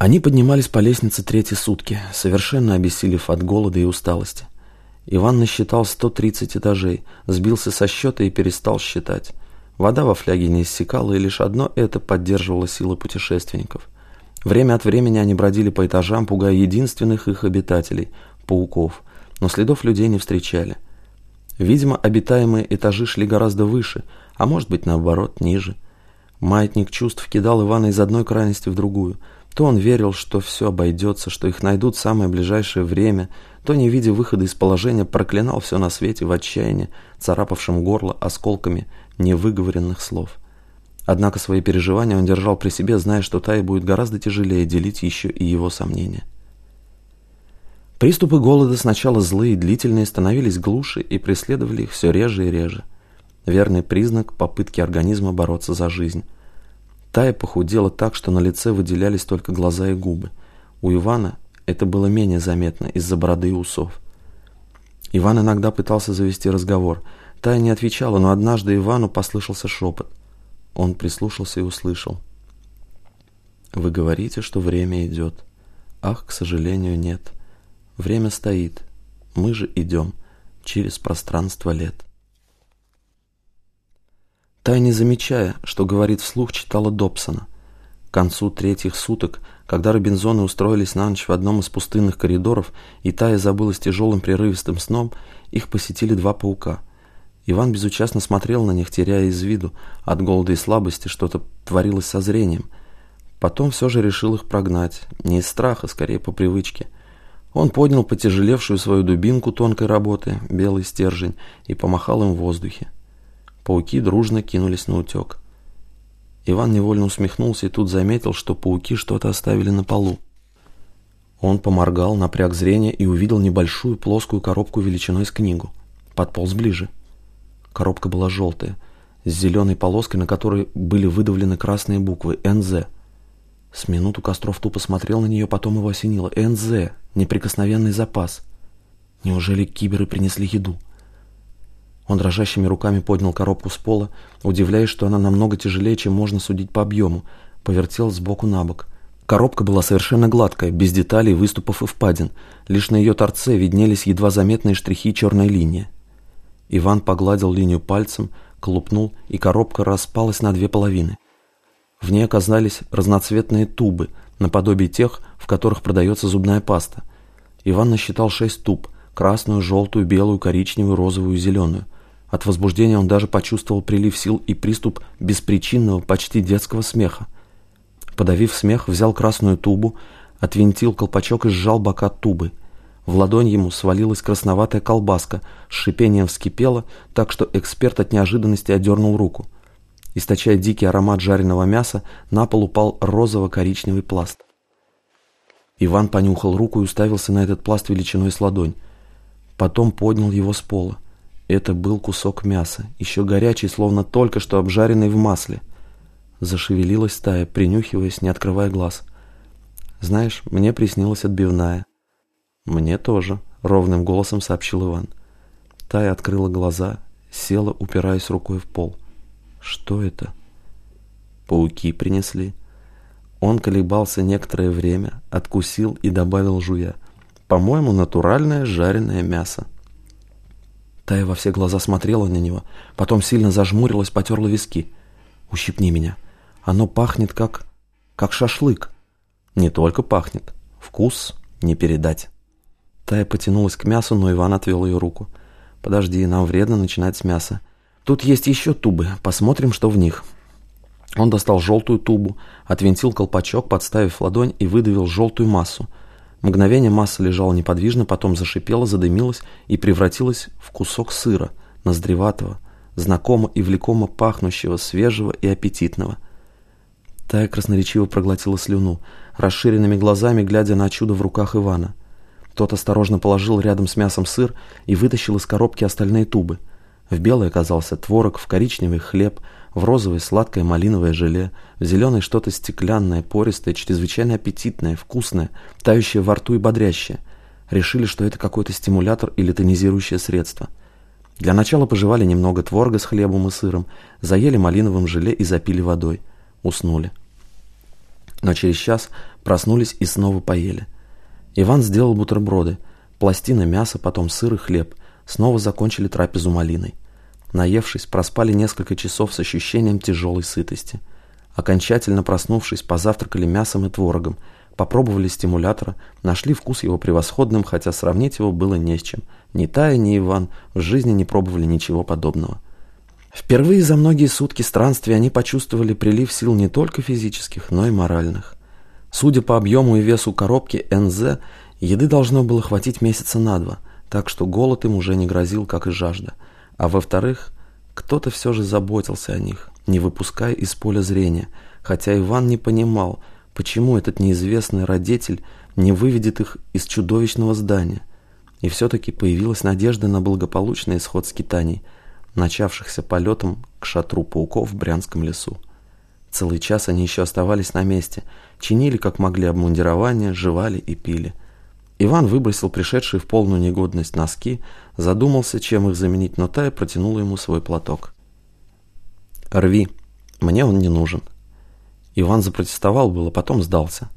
Они поднимались по лестнице третьи сутки, совершенно обессилев от голода и усталости. Иван насчитал 130 этажей, сбился со счета и перестал считать. Вода во фляге не иссякала, и лишь одно это поддерживало силы путешественников. Время от времени они бродили по этажам, пугая единственных их обитателей – пауков, но следов людей не встречали. Видимо, обитаемые этажи шли гораздо выше, а может быть, наоборот, ниже. Маятник чувств кидал Ивана из одной крайности в другую – то он верил, что все обойдется, что их найдут в самое ближайшее время, то, не видя выхода из положения, проклинал все на свете в отчаянии, царапавшем горло осколками невыговоренных слов. Однако свои переживания он держал при себе, зная, что Тае будет гораздо тяжелее делить еще и его сомнения. Приступы голода сначала злые и длительные становились глуше и преследовали их все реже и реже. Верный признак попытки организма бороться за жизнь. Тая похудела так, что на лице выделялись только глаза и губы. У Ивана это было менее заметно из-за бороды и усов. Иван иногда пытался завести разговор. Тая не отвечала, но однажды Ивану послышался шепот. Он прислушался и услышал. «Вы говорите, что время идет. Ах, к сожалению, нет. Время стоит. Мы же идем через пространство лет». Та, не замечая, что говорит вслух, читала Добсона. К концу третьих суток, когда Робинзоны устроились на ночь в одном из пустынных коридоров, и Тая забылась тяжелым прерывистым сном, их посетили два паука. Иван безучастно смотрел на них, теряя из виду. От голода и слабости что-то творилось со зрением. Потом все же решил их прогнать. Не из страха, скорее по привычке. Он поднял потяжелевшую свою дубинку тонкой работы, белый стержень, и помахал им в воздухе. Пауки дружно кинулись на утек. Иван невольно усмехнулся и тут заметил, что пауки что-то оставили на полу. Он поморгал, напряг зрение и увидел небольшую плоскую коробку величиной с книгу. Подполз ближе. Коробка была желтая, с зеленой полоской, на которой были выдавлены красные буквы «НЗ». С минуту Костров тупо смотрел на нее, потом его осенило. «НЗ. Неприкосновенный запас». Неужели киберы принесли еду? Он дрожащими руками поднял коробку с пола, удивляясь, что она намного тяжелее, чем можно судить по объему, повертел сбоку на бок. Коробка была совершенно гладкая, без деталей, выступов и впадин. Лишь на ее торце виднелись едва заметные штрихи черной линии. Иван погладил линию пальцем, колупнул, и коробка распалась на две половины. В ней оказались разноцветные тубы, наподобие тех, в которых продается зубная паста. Иван насчитал шесть туб – красную, желтую, белую, коричневую, розовую и зеленую – от возбуждения он даже почувствовал прилив сил и приступ беспричинного, почти детского смеха. Подавив смех, взял красную тубу, отвинтил колпачок и сжал бока тубы. В ладонь ему свалилась красноватая колбаска, с шипением вскипела, так что эксперт от неожиданности одернул руку. Источая дикий аромат жареного мяса, на пол упал розово-коричневый пласт. Иван понюхал руку и уставился на этот пласт величиной с ладонь. Потом поднял его с пола. Это был кусок мяса, еще горячий, словно только что обжаренный в масле. Зашевелилась стая, принюхиваясь, не открывая глаз. «Знаешь, мне приснилась отбивная». «Мне тоже», — ровным голосом сообщил Иван. Тая открыла глаза, села, упираясь рукой в пол. «Что это?» «Пауки принесли». Он колебался некоторое время, откусил и добавил жуя. «По-моему, натуральное жареное мясо». Тая во все глаза смотрела на него, потом сильно зажмурилась, потерла виски. «Ущипни меня. Оно пахнет как... как шашлык». «Не только пахнет. Вкус не передать». Тая потянулась к мясу, но Иван отвел ее руку. «Подожди, нам вредно начинать с мяса. Тут есть еще тубы. Посмотрим, что в них». Он достал желтую тубу, отвинтил колпачок, подставив ладонь и выдавил желтую массу – Мгновение масса лежала неподвижно, потом зашипела, задымилась и превратилась в кусок сыра, ноздреватого, знакомо и влекомо пахнущего, свежего и аппетитного. Тая красноречиво проглотила слюну, расширенными глазами глядя на чудо в руках Ивана. Тот осторожно положил рядом с мясом сыр и вытащил из коробки остальные тубы. В белой оказался творог, в коричневый хлеб – в розовой сладкое малиновое желе, в зеленой что-то стеклянное, пористое, чрезвычайно аппетитное, вкусное, тающее во рту и бодрящее. Решили, что это какой-то стимулятор или тонизирующее средство. Для начала пожевали немного творога с хлебом и сыром, заели малиновым желе и запили водой. Уснули. Но через час проснулись и снова поели. Иван сделал бутерброды, пластина мяса, потом сыр и хлеб. Снова закончили трапезу малиной. Наевшись, проспали несколько часов с ощущением тяжелой сытости. Окончательно проснувшись, позавтракали мясом и творогом, попробовали стимулятора, нашли вкус его превосходным, хотя сравнить его было не с чем. Ни Тая, ни Иван в жизни не пробовали ничего подобного. Впервые за многие сутки странствий они почувствовали прилив сил не только физических, но и моральных. Судя по объему и весу коробки НЗ, еды должно было хватить месяца на два, так что голод им уже не грозил, как и жажда. А во-вторых, кто-то все же заботился о них, не выпуская из поля зрения, хотя Иван не понимал, почему этот неизвестный родитель не выведет их из чудовищного здания. И все-таки появилась надежда на благополучный исход скитаний – начавшихся полетом к шатру пауков в Брянском лесу. Целый час они еще оставались на месте, чинили как могли обмундирование, жевали и пили. Иван выбросил пришедшие в полную негодность носки, задумался, чем их заменить, но Тая протянула ему свой платок. «Рви, мне он не нужен». Иван запротестовал было, потом сдался.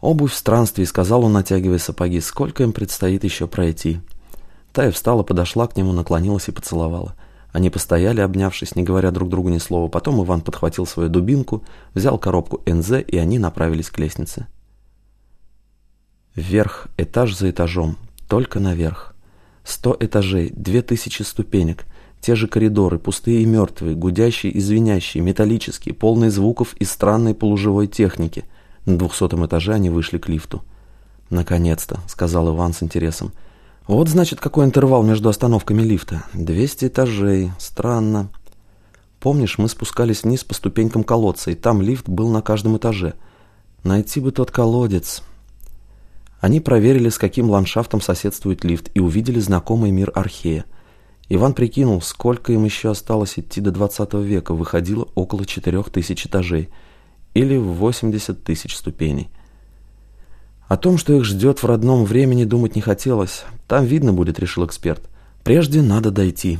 «Обувь в странстве», — сказал он, натягивая сапоги, — «сколько им предстоит еще пройти». Тая встала, подошла к нему, наклонилась и поцеловала — они постояли, обнявшись, не говоря друг другу ни слова. Потом Иван подхватил свою дубинку, взял коробку НЗ, и они направились к лестнице. Вверх, этаж за этажом, только наверх. Сто этажей, две тысячи ступенек, те же коридоры, пустые и мертвые, гудящие и звенящие, металлические, полные звуков и странной полуживой техники. На двухсотом этаже они вышли к лифту. «Наконец-то», — сказал Иван с интересом, — вот, значит, какой интервал между остановками лифта. 200 этажей. Странно. Помнишь, мы спускались вниз по ступенькам колодца, и там лифт был на каждом этаже. Найти бы тот колодец. Они проверили, с каким ландшафтом соседствует лифт, и увидели знакомый мир Архея. Иван прикинул, сколько им еще осталось идти до 20 века. Выходило около 4000 этажей. Или 80 тысяч ступеней. О том, что их ждет в родном времени, думать не хотелось. Там видно будет, решил эксперт. Прежде надо дойти.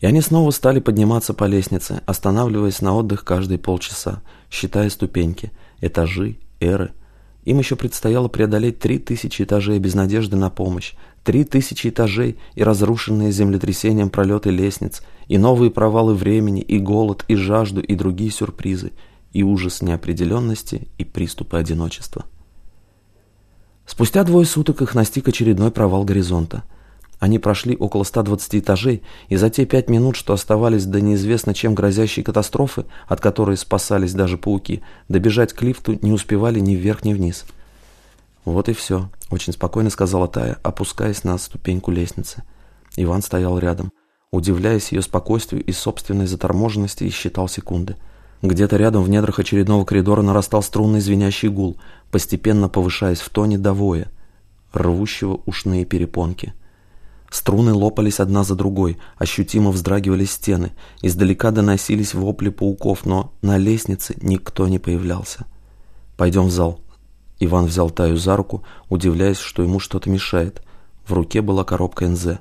И они снова стали подниматься по лестнице, останавливаясь на отдых каждые полчаса, считая ступеньки, этажи, эры. Им еще предстояло преодолеть три тысячи этажей без надежды на помощь, три тысячи этажей и разрушенные землетрясением пролеты лестниц, и новые провалы времени, и голод, и жажду, и другие сюрпризы, и ужас неопределенности, и приступы одиночества. Спустя двое суток их настиг очередной провал горизонта. Они прошли около 120 этажей, и за те пять минут, что оставались до неизвестно чем грозящей катастрофы, от которой спасались даже пауки, добежать к лифту не успевали ни вверх, ни вниз. «Вот и все», — очень спокойно сказала Тая, опускаясь на ступеньку лестницы. Иван стоял рядом, удивляясь ее спокойствию и собственной заторможенности, и считал секунды — где-то рядом в недрах очередного коридора нарастал струнный звенящий гул, постепенно повышаясь в тоне до воя, рвущего ушные перепонки. Струны лопались одна за другой, ощутимо вздрагивали стены, издалека доносились вопли пауков, но на лестнице никто не появлялся. «Пойдем в зал». Иван взял Таю за руку, удивляясь, что ему что-то мешает. В руке была коробка НЗ.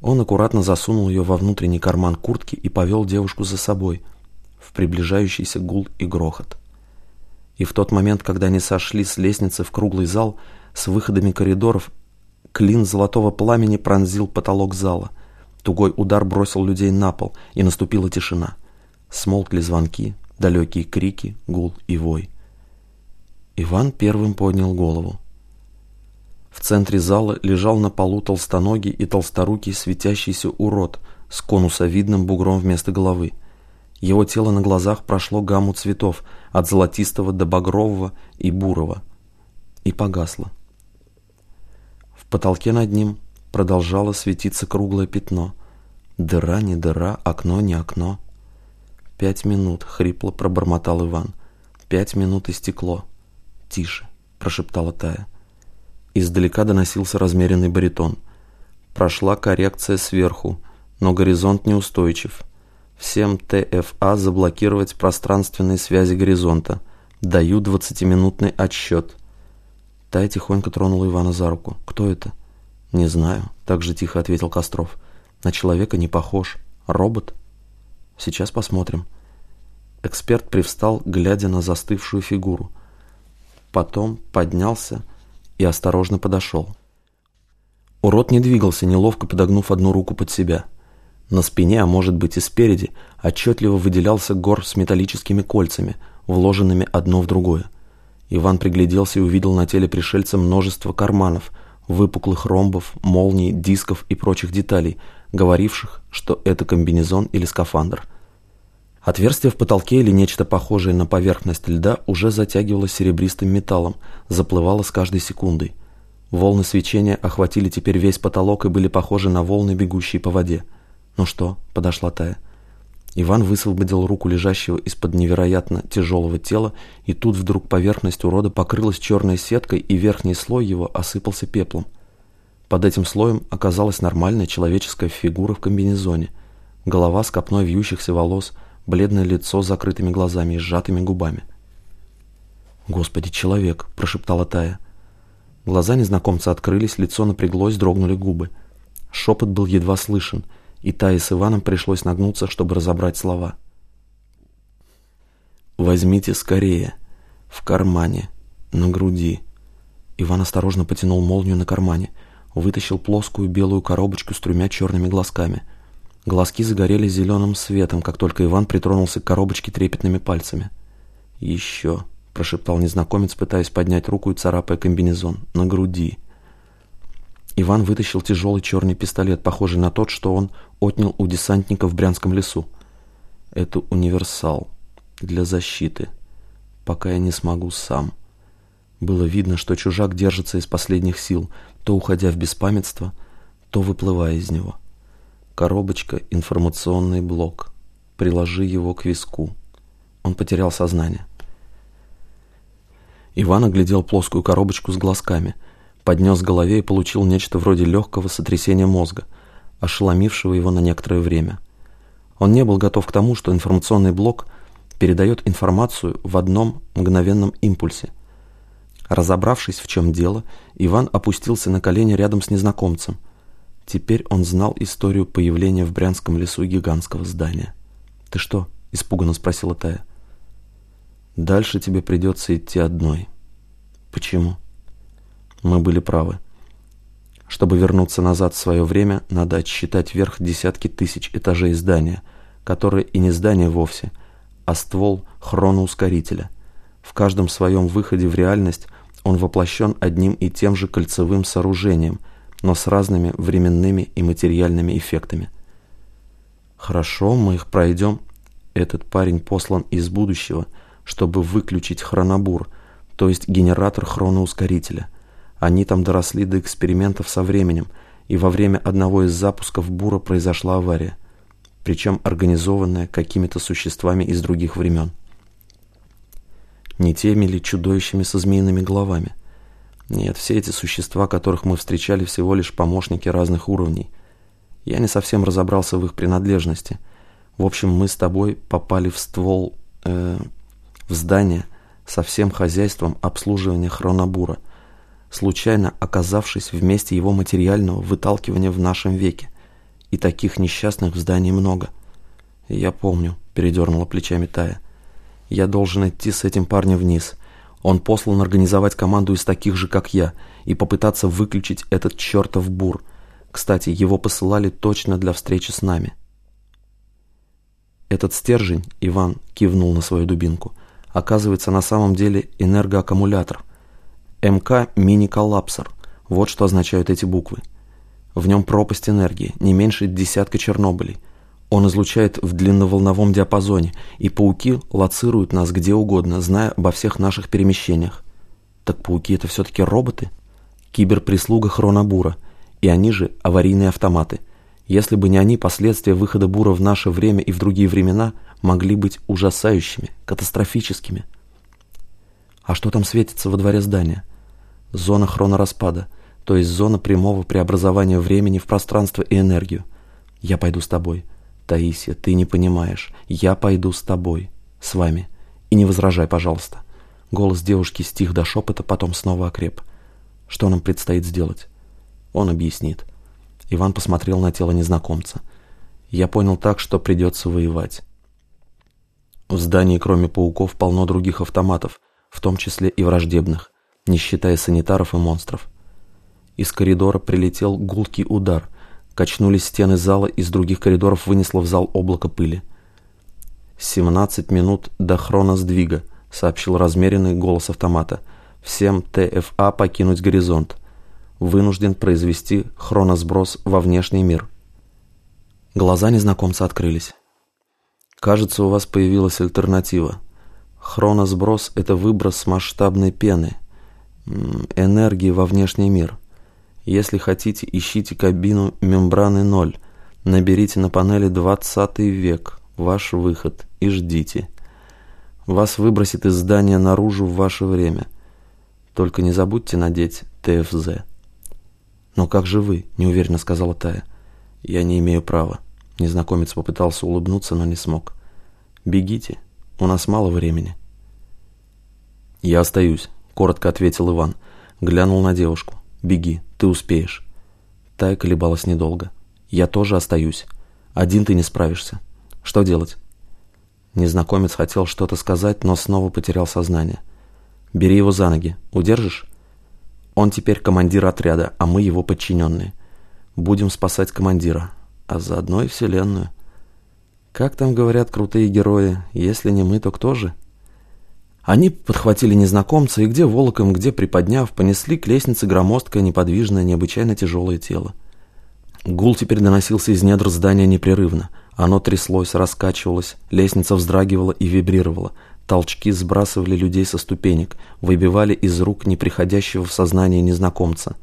Он аккуратно засунул ее во внутренний карман куртки и повел девушку за собой – в приближающийся гул и грохот. И в тот момент, когда они сошли с лестницы в круглый зал с выходами коридоров, клин золотого пламени пронзил потолок зала. Тугой удар бросил людей на пол, и наступила тишина. Смолкли звонки, далекие крики, гул и вой. Иван первым поднял голову. В центре зала лежал на полу толстоногий и толсторукий светящийся урод с конусовидным бугром вместо головы. Его тело на глазах прошло гамму цветов, от золотистого до багрового и бурого, и погасло. Потолке над ним продолжало светиться круглое пятно. Дыра не дыра, окно не окно. «Пять минут», — хрипло пробормотал Иван. «Пять минут и стекло». «Тише», — прошептала Тая. Издалека доносился размеренный баритон. Прошла коррекция сверху, но горизонт неустойчив. Всем ТФА заблокировать пространственные связи горизонта. Даю двадцатиминутный отсчет. Тая тихонько тронула Ивана за руку. «Кто это?» «Не знаю», — так же тихо ответил Костров. «На человека не похож. Робот?» «Сейчас посмотрим». Эксперт привстал, глядя на застывшую фигуру. Потом поднялся и осторожно подошел. Урод не двигался, неловко подогнув одну руку под себя. На спине, а может быть и спереди, отчетливо выделялся гор с металлическими кольцами, вложенными одно в другое. Иван пригляделся и увидел на теле пришельца множество карманов, выпуклых ромбов, молний, дисков и прочих деталей, говоривших, что это комбинезон или скафандр. Отверстие в потолке или нечто похожее на поверхность льда уже затягивалось серебристым металлом, заплывало с каждой секундой. Волны свечения охватили теперь весь потолок и были похожи на волны, бегущие по воде. «Ну что?» – подошла Тая. Иван высвободил руку лежащего из-под невероятно тяжелого тела, и тут вдруг поверхность урода покрылась черной сеткой, и верхний слой его осыпался пеплом. Под этим слоем оказалась нормальная человеческая фигура в комбинезоне. Голова с копной вьющихся волос, бледное лицо с закрытыми глазами и сжатыми губами. «Господи, человек!» – прошептала Тая. Глаза незнакомца открылись, лицо напряглось, дрогнули губы. Шепот был едва слышен – и Тае с Иваном пришлось нагнуться, чтобы разобрать слова. «Возьмите скорее. В кармане. На груди». Иван осторожно потянул молнию на кармане, вытащил плоскую белую коробочку с тремя черными глазками. Глазки загорелись зеленым светом, как только Иван притронулся к коробочке трепетными пальцами. «Еще», — прошептал незнакомец, пытаясь поднять руку и царапая комбинезон. «На груди». Иван вытащил тяжелый черный пистолет, похожий на тот, что он отнял у десантника в Брянском лесу. Это универсал для защиты, пока я не смогу сам. Было видно, что чужак держится из последних сил, то уходя в беспамятство, то выплывая из него. Коробочка — информационный блок. Приложи его к виску. Он потерял сознание. Иван оглядел плоскую коробочку с глазками — поднес к голове и получил нечто вроде легкого сотрясения мозга, ошеломившего его на некоторое время. Он не был готов к тому, что информационный блок передает информацию в одном мгновенном импульсе. Разобравшись, в чем дело, Иван опустился на колени рядом с незнакомцем. Теперь он знал историю появления в Брянском лесу гигантского здания. «Ты что?» – испуганно спросила Тая. «Дальше тебе придется идти одной». «Почему?» Мы были правы. Чтобы вернуться назад в свое время, надо отсчитать вверх десятки тысяч этажей здания, которое и не здание вовсе, а ствол хроноускорителя. В каждом своем выходе в реальность он воплощен одним и тем же кольцевым сооружением, но с разными временными и материальными эффектами. Хорошо, мы их пройдем. Этот парень послан из будущего, чтобы выключить хронобур, то есть генератор хроноускорителя. Они там доросли до экспериментов со временем, и во время одного из запусков бура произошла авария, причем организованная какими-то существами из других времен. Не теми ли чудовищами со змеиными головами? Нет, все эти существа, которых мы встречали, всего лишь помощники разных уровней. Я не совсем разобрался в их принадлежности. В общем, мы с тобой попали в ствол, э, в здание со всем хозяйством обслуживания хронобура – случайно оказавшись в месте его материального выталкивания в нашем веке. И таких несчастных в здании много. «Я помню», — передернула плечами Тая. «Я должен идти с этим парнем вниз. Он послан организовать команду из таких же, как я, и попытаться выключить этот чертов бур. Кстати, его посылали точно для встречи с нами». Этот стержень, Иван кивнул на свою дубинку, оказывается на самом деле энергоаккумулятор — МК мини-коллапсор. Вот что означают эти буквы. В нем пропасть энергии, не меньше десятка Чернобылей. Он излучает в длинноволновом диапазоне, и пауки лоцируют нас где угодно, зная обо всех наших перемещениях. Так пауки это все-таки роботы? Киберприслуга Хронобура, и они же аварийные автоматы. Если бы не они, последствия выхода Бура в наше время и в другие времена могли быть ужасающими, катастрофическими. А что там светится во дворе здания? Зона хронораспада, то есть зона прямого преобразования времени в пространство и энергию. Я пойду с тобой. Таисия, ты не понимаешь. Я пойду с тобой. С вами. И не возражай, пожалуйста. Голос девушки стих до шепота, потом снова окреп. Что нам предстоит сделать? Он объяснит. Иван посмотрел на тело незнакомца. Я понял так, что придется воевать. В здании, кроме пауков, полно других автоматов, в том числе и враждебных, не считая санитаров и монстров. Из коридора прилетел гулкий удар. Качнулись стены зала, из других коридоров вынесло в зал облако пыли. «Семнадцать минут до хроносдвига», — сообщил размеренный голос автомата. «Всем ТФА покинуть горизонт. Вынужден произвести хроносброс во внешний мир». Глаза незнакомца открылись. «Кажется, у вас появилась альтернатива. Хроносброс — это выброс масштабной пены, энергии во внешний мир. Если хотите, ищите кабину мембраны 0. Наберите на панели 20 век, ваш выход, и ждите. Вас выбросит из здания наружу в ваше время. Только не забудьте надеть ТФЗ. «Но как же вы?» – неуверенно сказала Тая. «Я не имею права». Незнакомец попытался улыбнуться, но не смог. «Бегите, у нас мало времени». «Я остаюсь», – коротко ответил Иван. Глянул на девушку. «Беги, ты успеешь». Тая колебалась недолго. «Я тоже остаюсь. Один ты не справишься. Что делать?» Незнакомец хотел что-то сказать, но снова потерял сознание. «Бери его за ноги. Удержишь?» «Он теперь командир отряда, а мы его подчиненные. Будем спасать командира, а заодно и Вселенную. Как там говорят крутые герои, если не мы, то кто же?» Они подхватили незнакомца и где волоком, где приподняв, понесли к лестнице громоздкое, неподвижное, необычайно тяжелое тело. Гул теперь доносился из недр здания непрерывно. Оно тряслось, раскачивалось, лестница вздрагивала и вибрировала. Толчки сбрасывали людей со ступенек, выбивали из рук неприходящего в сознание незнакомца.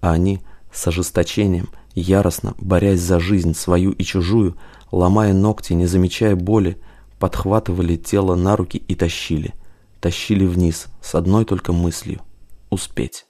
А они с ожесточением, яростно, борясь за жизнь свою и чужую, ломая ногти, не замечая боли, подхватывали тело на руки и тащили. Тащили вниз с одной только мыслью – успеть.